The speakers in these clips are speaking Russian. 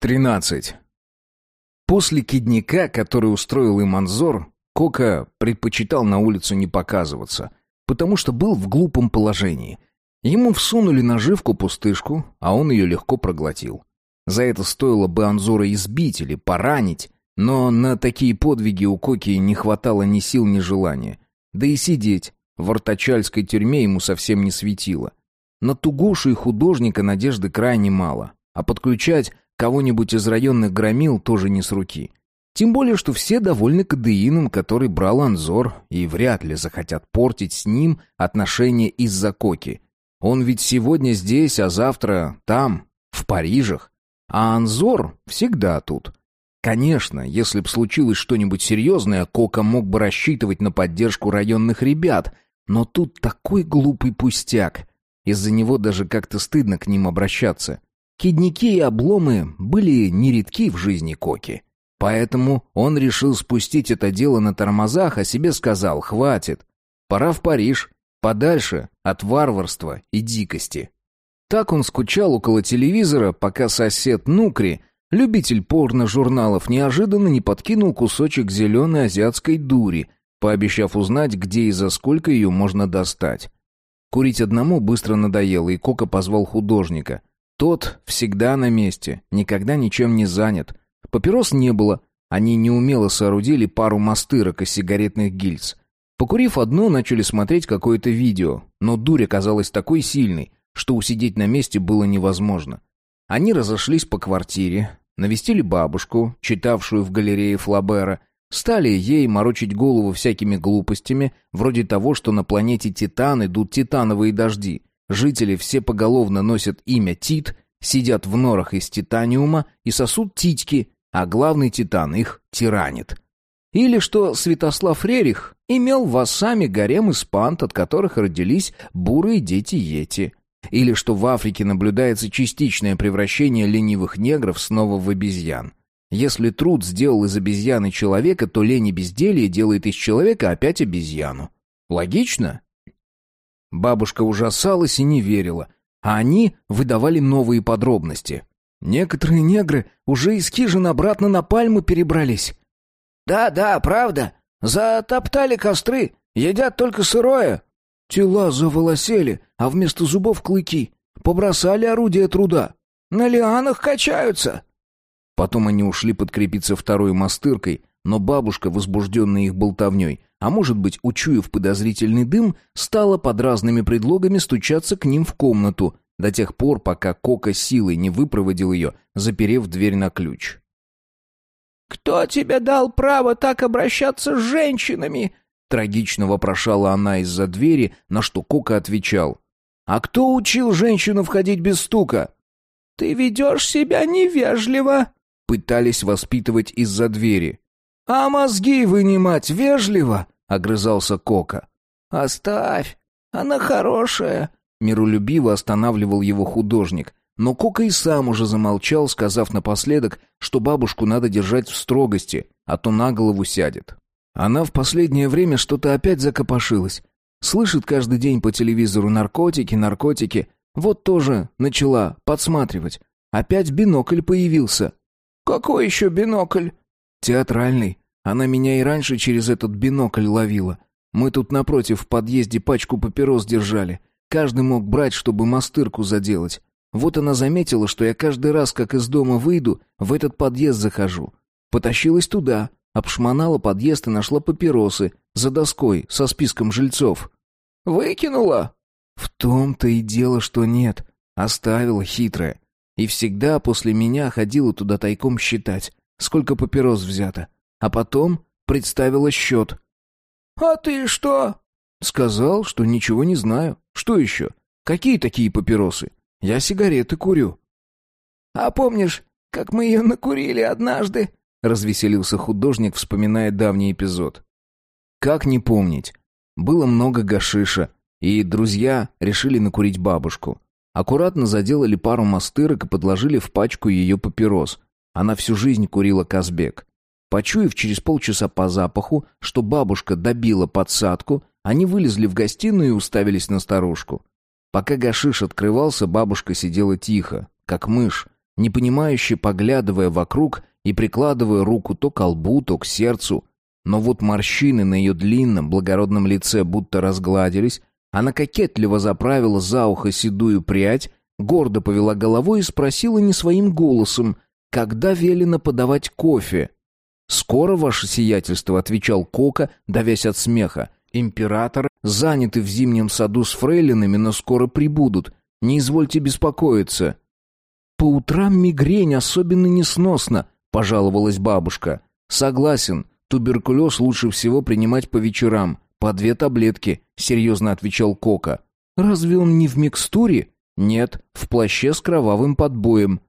13. После кидника, который устроил им Анзор, Кока предпочитал на улицу не показываться, потому что был в глупом положении. Ему всунули наживку пустышку, а он ее легко проглотил. За это стоило бы Анзора избить или поранить, но на такие подвиги у Коки не хватало ни сил, ни желания. Да и сидеть в артачальской тюрьме ему совсем не светило. На Тугушу и художника надежды крайне мало, а подключать Кого-нибудь из районных громил тоже не с руки. Тем более, что все довольны кадеином, который брал Анзор, и вряд ли захотят портить с ним отношения из-за коки. Он ведь сегодня здесь, а завтра там, в Парижах. А Анзор всегда тут. Конечно, если б случилось что-нибудь серьезное, Кока мог бы рассчитывать на поддержку районных ребят, но тут такой глупый пустяк. Из-за него даже как-то стыдно к ним обращаться. Кидники и обломы были нередки в жизни Коки. Поэтому он решил спустить это дело на тормозах, а себе сказал «хватит, пора в Париж, подальше от варварства и дикости». Так он скучал около телевизора, пока сосед Нукри, любитель порно-журналов, неожиданно не подкинул кусочек зеленой азиатской дури, пообещав узнать, где и за сколько ее можно достать. Курить одному быстро надоело, и Кока позвал художника. Тот всегда на месте, никогда ничем не занят. Папирос не было, они неумело соорудили пару мастырок из сигаретных гильз. Покурив одну, начали смотреть какое-то видео, но дурь оказалась такой сильной, что усидеть на месте было невозможно. Они разошлись по квартире, навестили бабушку, читавшую в галерее Флабера, стали ей морочить голову всякими глупостями, вроде того, что на планете Титан идут титановые дожди, Жители все поголовно носят имя Тит, сидят в норах из титаниума и сосут титьки, а главный титан их тиранит. Или что Святослав Рерих имел вассами гарем из пант, от которых родились бурые дети Йети. Или что в Африке наблюдается частичное превращение ленивых негров снова в обезьян. Если труд сделал из обезьяны человека, то лень и безделье делает из человека опять обезьяну. Логично? Бабушка ужасалась и не верила, а они выдавали новые подробности. Некоторые негры уже из хижин обратно на пальмы перебрались. «Да-да, правда. Затоптали костры, едят только сырое. Тела заволосели, а вместо зубов клыки. Побросали орудия труда. На лианах качаются». Потом они ушли подкрепиться второй мастыркой, но бабушка, возбужденная их болтовней, а может быть, учуяв подозрительный дым, стала под разными предлогами стучаться к ним в комнату, до тех пор, пока Кока силой не выпроводил ее, заперев дверь на ключ. «Кто тебе дал право так обращаться с женщинами?» Трагично вопрошала она из-за двери, на что Кока отвечал. «А кто учил женщину входить без стука?» «Ты ведешь себя невежливо», — пытались воспитывать из-за двери. «А мозги вынимать вежливо?» — огрызался Кока. «Оставь, она хорошая», — миролюбиво останавливал его художник. Но Кока и сам уже замолчал, сказав напоследок, что бабушку надо держать в строгости, а то на голову сядет. Она в последнее время что-то опять закопошилась. Слышит каждый день по телевизору наркотики, наркотики. Вот тоже начала подсматривать. Опять бинокль появился. «Какой еще бинокль?» «Театральный. Она меня и раньше через этот бинокль ловила. Мы тут напротив в подъезде пачку папирос держали. Каждый мог брать, чтобы мастырку заделать. Вот она заметила, что я каждый раз, как из дома выйду, в этот подъезд захожу. Потащилась туда, обшмонала подъезд и нашла папиросы за доской со списком жильцов. «Выкинула?» «В том-то и дело, что нет. Оставила хитрая. И всегда после меня ходила туда тайком считать сколько папирос взято, а потом представила счет. «А ты что?» «Сказал, что ничего не знаю. Что еще? Какие такие папиросы? Я сигареты курю». «А помнишь, как мы ее накурили однажды?» — развеселился художник, вспоминая давний эпизод. «Как не помнить? Было много гашиша, и друзья решили накурить бабушку. Аккуратно заделали пару мастырок и подложили в пачку ее папирос, она всю жизнь курила Казбек. Почуяв через полчаса по запаху, что бабушка добила подсадку, они вылезли в гостиную и уставились на старушку. Пока гашиш открывался, бабушка сидела тихо, как мышь, непонимающе поглядывая вокруг и прикладывая руку то к лбу, то к сердцу. Но вот морщины на ее длинном, благородном лице будто разгладились, она кокетливо заправила за ухо седую прядь, гордо повела головой и спросила не своим голосом, когда велено подавать кофе. «Скоро, ваше сиятельство», — отвечал Кока, давясь от смеха. «Император заняты в зимнем саду с фрейлинами, но скоро прибудут. Не извольте беспокоиться». «По утрам мигрень особенно несносно», — пожаловалась бабушка. «Согласен, туберкулез лучше всего принимать по вечерам. По две таблетки», — серьезно отвечал Кока. «Разве он не в микстуре?» «Нет, в плаще с кровавым подбоем».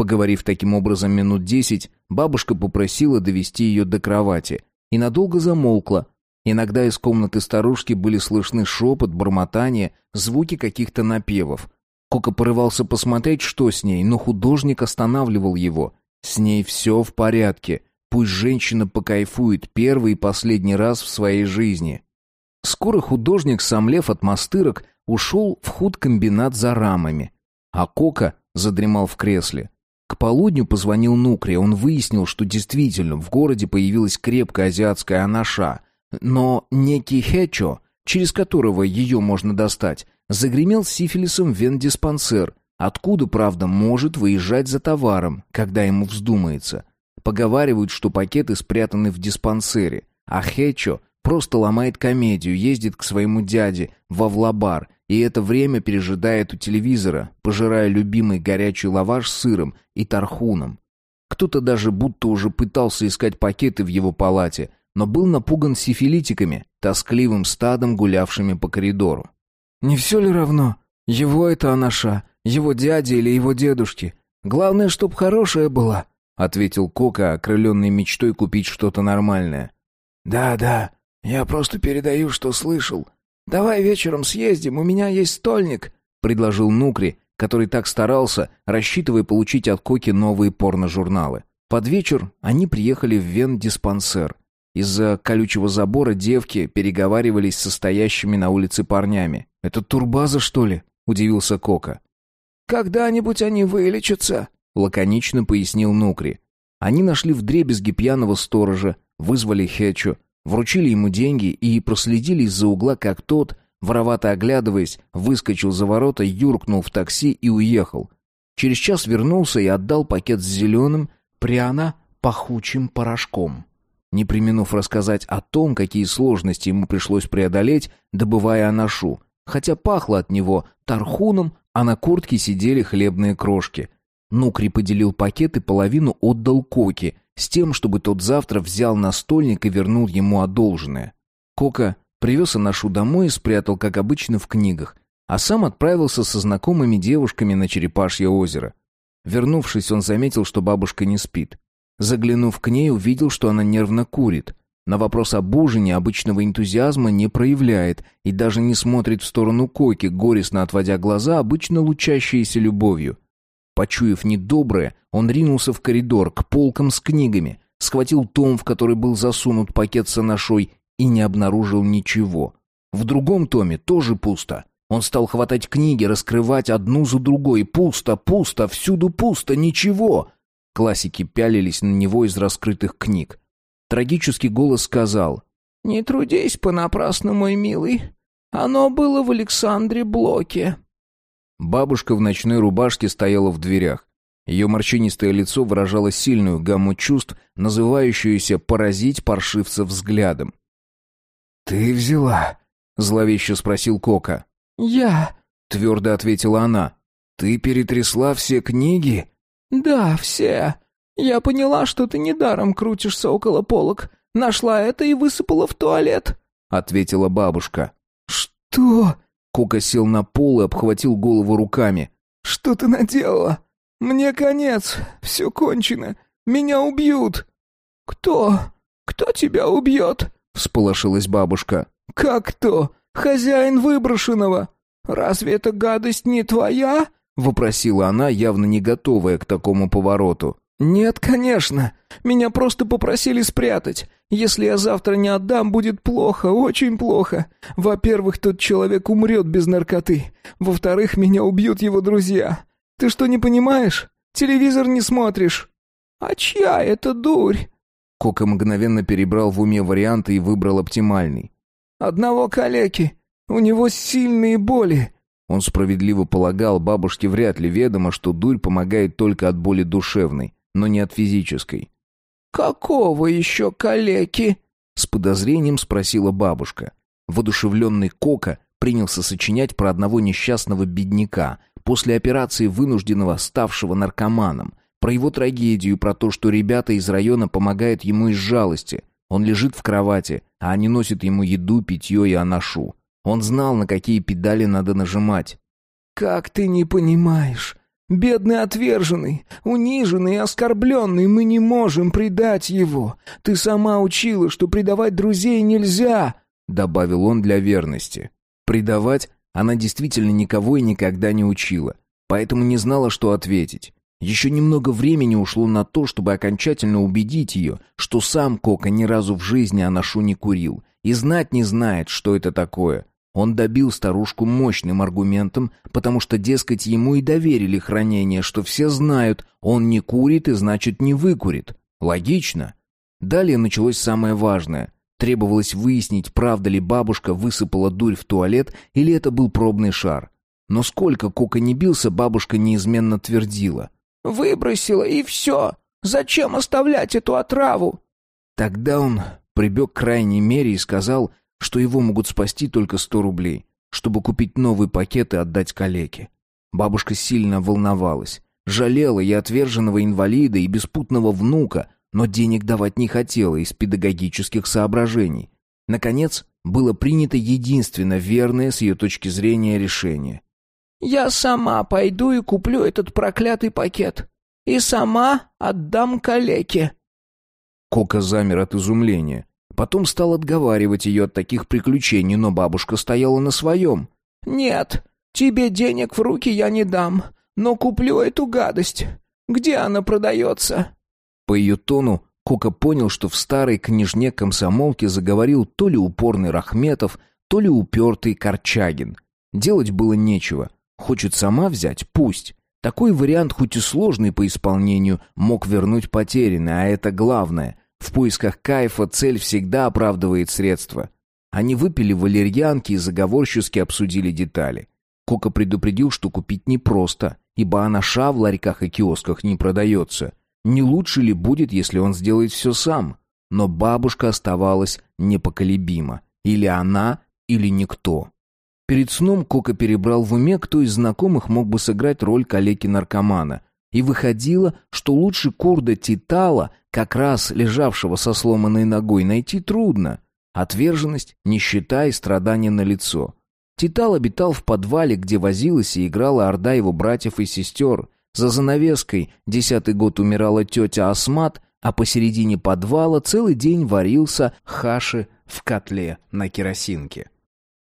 Поговорив таким образом минут десять, бабушка попросила довести ее до кровати и надолго замолкла. Иногда из комнаты старушки были слышны шепот, бормотание, звуки каких-то напевов. Кока порывался посмотреть, что с ней, но художник останавливал его. С ней все в порядке. Пусть женщина покайфует первый и последний раз в своей жизни. Скоро художник, сомлев от мастырок, ушел в худкомбинат за рамами. А Кока задремал в кресле. К полудню позвонил Нукре, он выяснил, что действительно в городе появилась крепкая азиатская анаша, но некий Хечо, через которого ее можно достать, загремел сифилисом в вендиспансер, откуда, правда, может выезжать за товаром, когда ему вздумается. Поговаривают, что пакеты спрятаны в диспансере, а Хечо просто ломает комедию, ездит к своему дяде во Влабар и это время пережидает у телевизора, пожирая любимый горячий лаваш с сыром и тархуном. Кто-то даже будто уже пытался искать пакеты в его палате, но был напуган сифилитиками, тоскливым стадом, гулявшими по коридору. «Не все ли равно? Его это анаша, его дядя или его дедушки? Главное, чтоб хорошая была», — ответил Кока, окрыленный мечтой купить что-то нормальное. «Да, да, я просто передаю, что слышал», «Давай вечером съездим, у меня есть стольник», — предложил Нукри, который так старался, рассчитывая получить от Коки новые порно-журналы. Под вечер они приехали в Вен-диспансер. Из-за колючего забора девки переговаривались с стоящими на улице парнями. «Это турбаза, что ли?» — удивился Кока. «Когда-нибудь они вылечатся», — лаконично пояснил Нукри. Они нашли вдребезги пьяного сторожа, вызвали Хетчу, Вручили ему деньги и проследили из-за угла, как тот, воровато оглядываясь, выскочил за ворота, юркнул в такси и уехал. Через час вернулся и отдал пакет с зеленым, пряно-пахучим порошком. Не применув рассказать о том, какие сложности ему пришлось преодолеть, добывая анашу, хотя пахло от него тархуном, а на куртке сидели хлебные крошки. Нукри поделил пакет и половину отдал Коке, с тем, чтобы тот завтра взял настольник и вернул ему одолженное. Кока привез Анашу домой и спрятал, как обычно, в книгах, а сам отправился со знакомыми девушками на Черепашье озеро. Вернувшись, он заметил, что бабушка не спит. Заглянув к ней, увидел, что она нервно курит. На вопрос об ужине обычного энтузиазма не проявляет и даже не смотрит в сторону Коки, горестно отводя глаза, обычно лучащиеся любовью. Почуяв недоброе, он ринулся в коридор к полкам с книгами, схватил том, в который был засунут пакет с анашой, и не обнаружил ничего. В другом томе тоже пусто. Он стал хватать книги, раскрывать одну за другой. Пусто, пусто, всюду пусто, ничего. Классики пялились на него из раскрытых книг. Трагический голос сказал «Не трудись понапрасну, мой милый. Оно было в Александре Блоке». Бабушка в ночной рубашке стояла в дверях. Ее морщинистое лицо выражало сильную гамму чувств, называющуюся «поразить паршивца взглядом». «Ты взяла?» — зловеще спросил Кока. «Я», — твердо ответила она. «Ты перетрясла все книги?» «Да, все. Я поняла, что ты недаром крутишься около полок. Нашла это и высыпала в туалет», — ответила бабушка. «Что?» Кока сел на пол и обхватил голову руками. «Что ты наделала? Мне конец. Все кончено. Меня убьют». «Кто? Кто тебя убьет?» — всполошилась бабушка. «Как кто? Хозяин выброшенного. Разве эта гадость не твоя?» — вопросила она, явно не готовая к такому повороту. «Нет, конечно. Меня просто попросили спрятать. Если я завтра не отдам, будет плохо, очень плохо. Во-первых, тот человек умрет без наркоты. Во-вторых, меня убьют его друзья. Ты что, не понимаешь? Телевизор не смотришь?» «А чья это дурь?» Кока мгновенно перебрал в уме варианты и выбрал оптимальный. «Одного калеки. У него сильные боли». Он справедливо полагал, бабушке вряд ли ведомо, что дурь помогает только от боли душевной, но не от физической. «Какого еще калеки?» — с подозрением спросила бабушка. Водушевленный Кока принялся сочинять про одного несчастного бедняка, после операции вынужденного ставшего наркоманом, про его трагедию, про то, что ребята из района помогают ему из жалости. Он лежит в кровати, а они носят ему еду, питье и аношу. Он знал, на какие педали надо нажимать. «Как ты не понимаешь? Бедный отверженный, униженный и оскорбленный, мы не можем предать его. Ты сама учила, что предавать друзей нельзя», — добавил он для верности. Предавать она действительно никого и никогда не учила, поэтому не знала, что ответить. Еще немного времени ушло на то, чтобы окончательно убедить ее, что сам Кока ни разу в жизни Анашу не курил и знать не знает, что это такое. Он добил старушку мощным аргументом, потому что, дескать, ему и доверили хранение, что все знают, он не курит и значит не выкурит. Логично. Далее началось самое важное. Требовалось выяснить, правда ли бабушка высыпала дурь в туалет или это был пробный шар. Но сколько Кока не бился, бабушка неизменно твердила — Выбросила, и все. Зачем оставлять эту отраву?» Тогда он прибег к крайней мере и сказал, что его могут спасти только сто рублей, чтобы купить новый пакет и отдать калеке. Бабушка сильно волновалась, жалела и отверженного инвалида, и беспутного внука, но денег давать не хотела из педагогических соображений. Наконец, было принято единственно верное с ее точки зрения решение. Я сама пойду и куплю этот проклятый пакет. И сама отдам калеке». Кока замер от изумления. Потом стал отговаривать ее от таких приключений, но бабушка стояла на своем. «Нет, тебе денег в руки я не дам, но куплю эту гадость. Где она продается?» По ее тону Кока понял, что в старой княжне комсомолке заговорил то ли упорный Рахметов, то ли упертый Корчагин. Делать было нечего. Хочет сама взять? Пусть. Такой вариант, хоть и сложный по исполнению, мог вернуть потерянное, а это главное. В поисках кайфа цель всегда оправдывает средства. Они выпили валерьянки и заговорчески обсудили детали. Кока предупредил, что купить непросто, ибо анаша в ларьках и киосках не продается. Не лучше ли будет, если он сделает все сам? Но бабушка оставалась непоколебима. Или она, или никто. Перед сном Кока перебрал в уме, кто из знакомых мог бы сыграть роль калеки-наркомана. И выходило, что лучше курда Титала, как раз лежавшего со сломанной ногой, найти трудно. Отверженность, нищета и страдания на лицо. Титал обитал в подвале, где возилась и играла орда его братьев и сестер. За занавеской десятый год умирала тетя Асмат, а посередине подвала целый день варился хаши в котле на керосинке.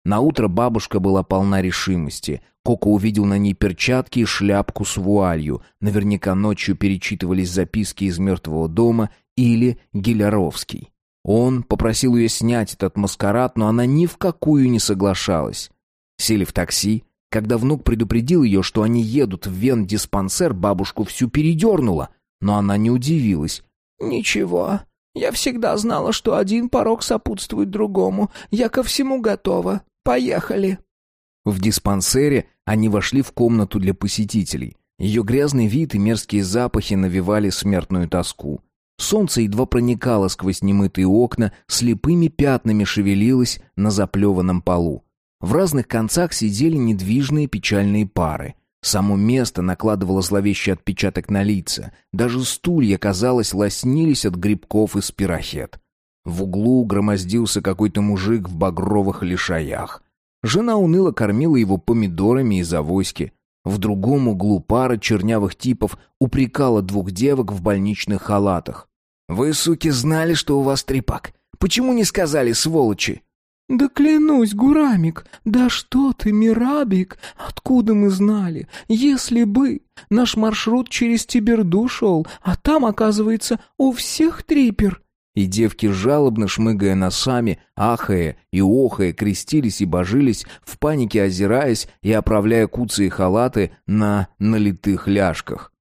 На утро бабушка была полна решимости. Коко увидел на ней перчатки и шляпку с вуалью. Наверняка ночью перечитывались записки из мертвого дома или Гиляровский. Он попросил ее снять этот маскарад, но она ни в какую не соглашалась. Сели в такси. Когда внук предупредил ее, что они едут в вен-диспансер, бабушку всю передернула. Но она не удивилась. «Ничего, я всегда знала, что один порог сопутствует другому. Я ко всему готова. Поехали!» В диспансере они вошли в комнату для посетителей. Ее грязный вид и мерзкие запахи навевали смертную тоску. Солнце едва проникало сквозь немытые окна, слепыми пятнами шевелилось на заплеванном полу. В разных концах сидели недвижные печальные пары. Само место накладывало зловещий отпечаток на лица. Даже стулья, казалось, лоснились от грибков и спирохет. В углу громоздился какой-то мужик в багровых лишаях. Жена уныло кормила его помидорами из авоськи. В другом углу пара чернявых типов упрекала двух девок в больничных халатах. «Вы, суки, знали, что у вас трепак? Почему не сказали, сволочи?» «Да клянусь, Гурамик, да что ты, Мирабик, откуда мы знали? Если бы наш маршрут через Тиберду шел, а там, оказывается, у всех трипер». И девки, жалобно шмыгая носами, ахая и охая, крестились и божились, в панике озираясь и оправляя куцы и халаты на налитых ляжках.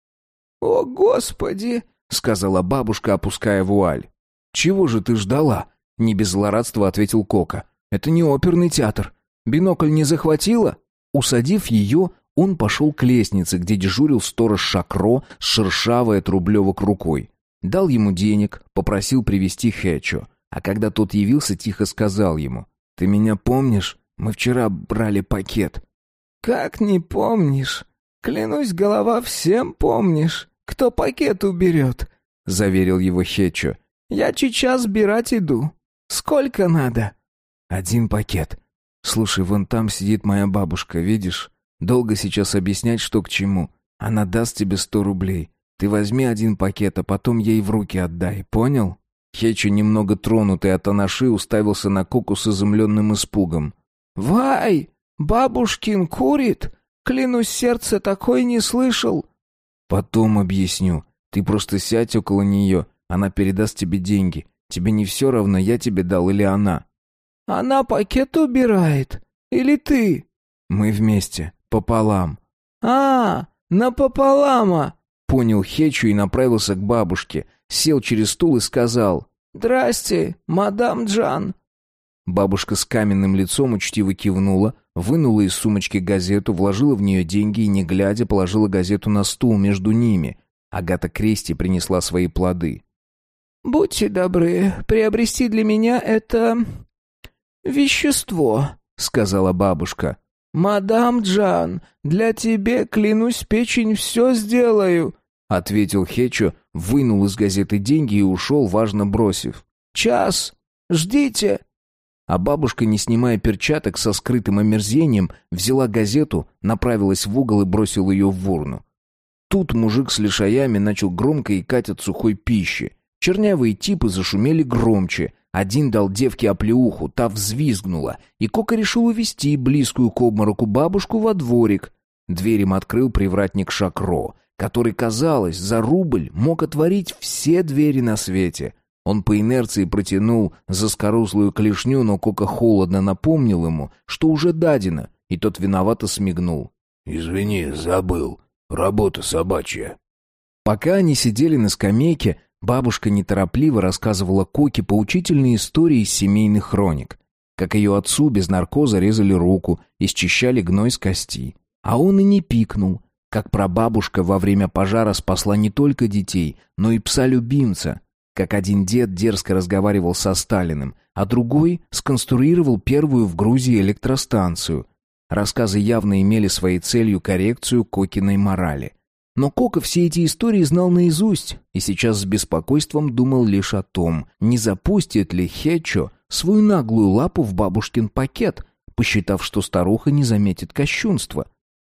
«О, Господи!» — сказала бабушка, опуская вуаль. «Чего же ты ждала?» — не без злорадства ответил Кока. «Это не оперный театр. Бинокль не захватила?» Усадив ее, он пошел к лестнице, где дежурил сторож Шакро с шершавой от рублевок рукой. Дал ему денег, попросил привести Хэтчо. А когда тот явился, тихо сказал ему. «Ты меня помнишь? Мы вчера брали пакет». «Как не помнишь? Клянусь, голова, всем помнишь. Кто пакет уберет?» — заверил его Хетчо. «Я сейчас сбирать иду. Сколько надо?» «Один пакет. Слушай, вон там сидит моя бабушка, видишь? Долго сейчас объяснять, что к чему. Она даст тебе сто рублей. Ты возьми один пакет, а потом ей в руки отдай, понял?» Хетчо, немного тронутый от анаши, уставился на Коку с изумленным испугом. «Вай! Бабушкин курит? Клянусь, сердце такой не слышал!» «Потом объясню. Ты просто сядь около нее, она передаст тебе деньги. Тебе не все равно, я тебе дал или она». «Она пакет убирает? Или ты?» «Мы вместе, пополам». «А, напополама!» Понял Хечу и направился к бабушке, сел через стул и сказал «Здрасте, мадам Джан». Бабушка с каменным лицом учтиво кивнула, вынула из сумочки газету, вложила в нее деньги и, не глядя, положила газету на стул между ними. Агата Крести принесла свои плоды. «Будьте добры, приобрести для меня это... вещество», — сказала бабушка. «Мадам Джан, для тебе, клянусь, печень все сделаю», — ответил Хечо, вынул из газеты деньги и ушел, важно бросив. «Час! Ждите!» А бабушка, не снимая перчаток со скрытым омерзением, взяла газету, направилась в угол и бросила ее в урну. Тут мужик с лишаями начал громко икать от сухой пищи. Чернявые типы зашумели громче. Один дал девке оплеуху, та взвизгнула, и Кока решил увести близкую к обмороку бабушку во дворик. Дверь им открыл привратник Шакро, который, казалось, за рубль мог отворить все двери на свете. Он по инерции протянул заскорузлую клешню, но Кока холодно напомнил ему, что уже дадено, и тот виновато смигнул. «Извини, забыл. Работа собачья». Пока они сидели на скамейке, бабушка неторопливо рассказывала Коке поучительные истории из семейных хроник. Как ее отцу без наркоза резали руку и счищали гной с кости. А он и не пикнул. Как прабабушка во время пожара спасла не только детей, но и пса-любимца, как один дед дерзко разговаривал со Сталиным, а другой сконструировал первую в Грузии электростанцию. Рассказы явно имели своей целью коррекцию Кокиной морали. Но Кока все эти истории знал наизусть и сейчас с беспокойством думал лишь о том, не запустит ли Хечо свою наглую лапу в бабушкин пакет, посчитав, что старуха не заметит кощунства.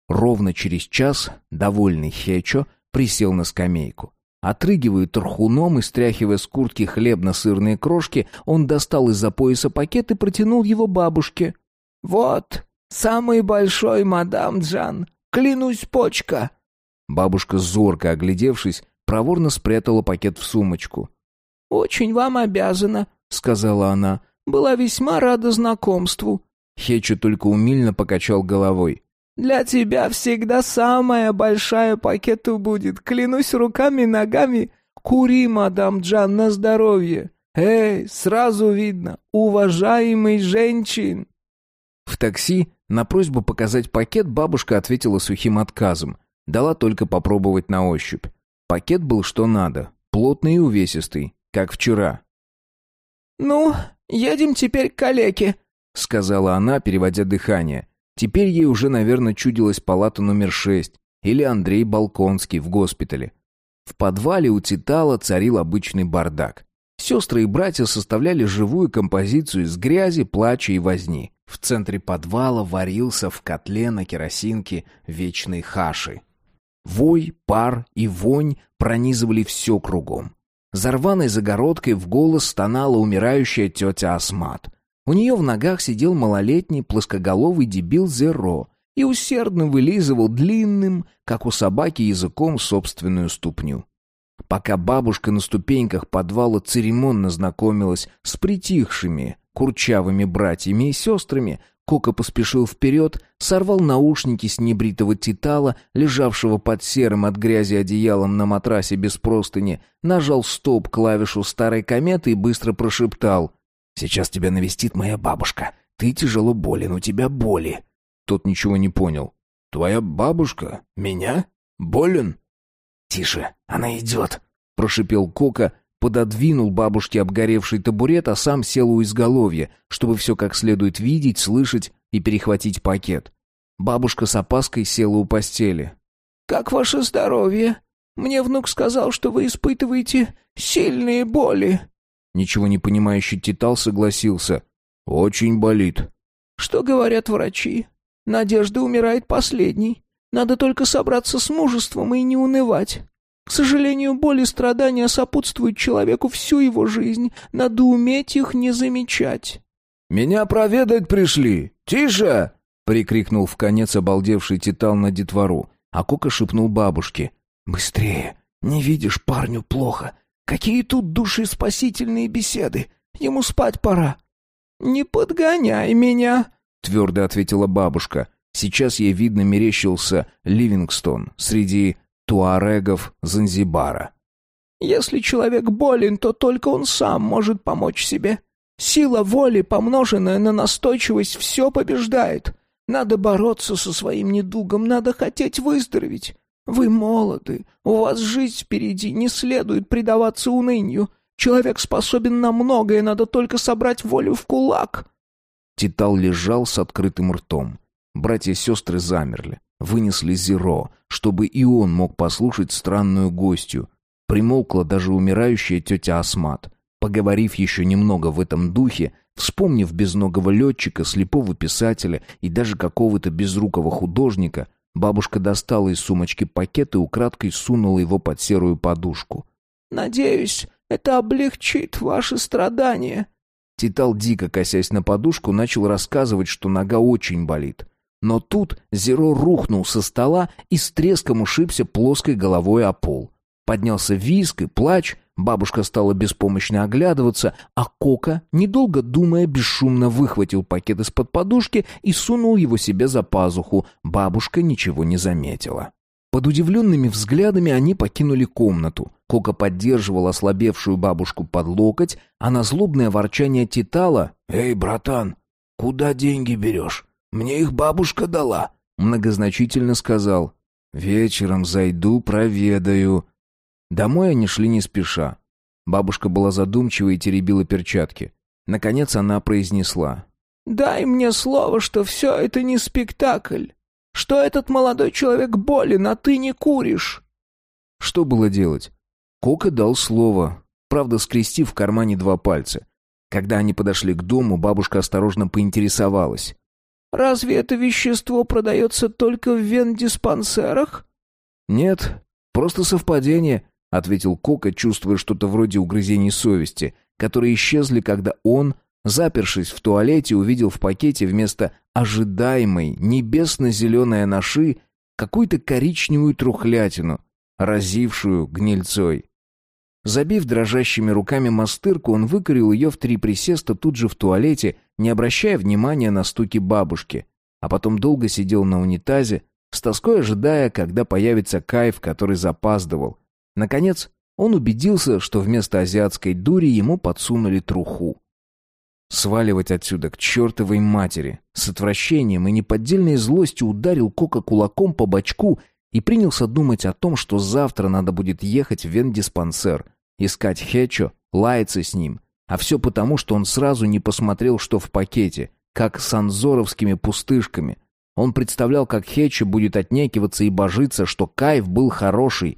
Ровно через час довольный Хечо присел на скамейку. Отрыгивая тархуном и стряхивая с куртки хлебно-сырные крошки, он достал из-за пояса пакет и протянул его бабушке. «Вот, самый большой, мадам Джан, клянусь, почка!» Бабушка, зорко оглядевшись, проворно спрятала пакет в сумочку. «Очень вам обязана», — сказала она. «Была весьма рада знакомству». Хечу только умильно покачал головой. Для тебя всегда самая большая пакету будет, клянусь руками и ногами. Кури, мадам Джан, на здоровье. Эй, сразу видно, уважаемый женщин. В такси на просьбу показать пакет бабушка ответила сухим отказом. Дала только попробовать на ощупь. Пакет был что надо, плотный и увесистый, как вчера. «Ну, едем теперь к калеке», — сказала она, переводя дыхание. Теперь ей уже, наверное, чудилась палата номер шесть или Андрей Балконский в госпитале. В подвале у Титала царил обычный бардак. Сестры и братья составляли живую композицию из грязи, плача и возни. В центре подвала варился в котле на керосинке вечной хаши. Вой, пар и вонь пронизывали все кругом. За рваной загородкой в голос стонала умирающая тетя Асмат. У нее в ногах сидел малолетний плоскоголовый дебил Зеро и усердно вылизывал длинным, как у собаки, языком собственную ступню. Пока бабушка на ступеньках подвала церемонно знакомилась с притихшими, курчавыми братьями и сестрами, Кока поспешил вперед, сорвал наушники с небритого титала, лежавшего под серым от грязи одеялом на матрасе без простыни, нажал стоп-клавишу старой кометы и быстро прошептал. «Сейчас тебя навестит моя бабушка. Ты тяжело болен, у тебя боли». Тот ничего не понял. «Твоя бабушка? Меня? Болен?» «Тише, она идет», — прошипел Кока, пододвинул бабушке обгоревший табурет, а сам сел у изголовья, чтобы все как следует видеть, слышать и перехватить пакет. Бабушка с опаской села у постели. «Как ваше здоровье? Мне внук сказал, что вы испытываете сильные боли». Ничего не понимающий Титал согласился. «Очень болит». «Что говорят врачи? Надежда умирает последней. Надо только собраться с мужеством и не унывать. К сожалению, боль и страдания сопутствуют человеку всю его жизнь. Надо уметь их не замечать. «Меня проведать пришли! Тише!» — прикрикнул в конец обалдевший Титал на детвору, а Кока шепнул бабушке. «Быстрее! Не видишь, парню плохо. Какие тут душеспасительные беседы! Ему спать пора!» «Не подгоняй меня!» — твердо ответила бабушка. Сейчас ей видно мерещился Ливингстон среди туарегов Занзибара. «Если человек болен, то только он сам может помочь себе. Сила воли, помноженная на настойчивость, все побеждает. Надо бороться со своим недугом, надо хотеть выздороветь. Вы молоды, у вас жизнь впереди, не следует предаваться унынию. Человек способен на многое, надо только собрать волю в кулак». Титал лежал с открытым ртом. Братья и сестры замерли вынесли Зеро, чтобы и он мог послушать странную гостью. Примолкла даже умирающая тетя Асмат. Поговорив еще немного в этом духе, вспомнив безногого летчика, слепого писателя и даже какого-то безрукого художника, бабушка достала из сумочки пакет и украдкой сунула его под серую подушку. «Надеюсь, это облегчит ваши страдания». Титал, дико косясь на подушку, начал рассказывать, что нога очень болит. Но тут Зеро рухнул со стола и с треском ушибся плоской головой о пол. Поднялся визг и плач, бабушка стала беспомощно оглядываться, а Кока, недолго думая, бесшумно выхватил пакет из-под подушки и сунул его себе за пазуху. Бабушка ничего не заметила. Под удивленными взглядами они покинули комнату. Кока поддерживал ослабевшую бабушку под локоть, а на злобное ворчание Титала «Эй, братан, куда деньги берешь? Мне их бабушка дала», — многозначительно сказал. «Вечером зайду, проведаю». Домой они шли не спеша. Бабушка была задумчива и теребила перчатки. Наконец она произнесла. «Дай мне слово, что все это не спектакль, что этот молодой человек болен, а ты не куришь». Что было делать? Кока дал слово, правда, скрестив в кармане два пальца. Когда они подошли к дому, бабушка осторожно поинтересовалась. Разве это вещество продается только в вендиспансерах?» «Нет, просто совпадение», — ответил Кока, чувствуя что-то вроде угрызений совести, которые исчезли, когда он, запершись в туалете, увидел в пакете вместо ожидаемой небесно-зеленой анаши какую-то коричневую трухлятину, разившую гнильцой. Забив дрожащими руками мастырку, он выкурил ее в три присеста тут же в туалете, не обращая внимания на стуки бабушки. А потом долго сидел на унитазе, с тоской ожидая, когда появится кайф, который запаздывал. Наконец, он убедился, что вместо азиатской дури ему подсунули труху. Сваливать отсюда к чертовой матери. С отвращением и неподдельной злостью ударил Кока кулаком по бочку и принялся думать о том, что завтра надо будет ехать в вендиспансер, искать Хечо, лаяться с ним. А все потому, что он сразу не посмотрел, что в пакете, как с анзоровскими пустышками. Он представлял, как Хечо будет отнекиваться и божиться, что Кайф был хороший.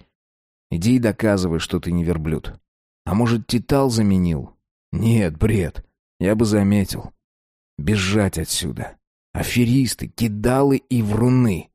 Иди и доказывай, что ты не верблюд. А может, Титал заменил? Нет, бред. Я бы заметил. Бежать отсюда. Аферисты, кидалы и вруны.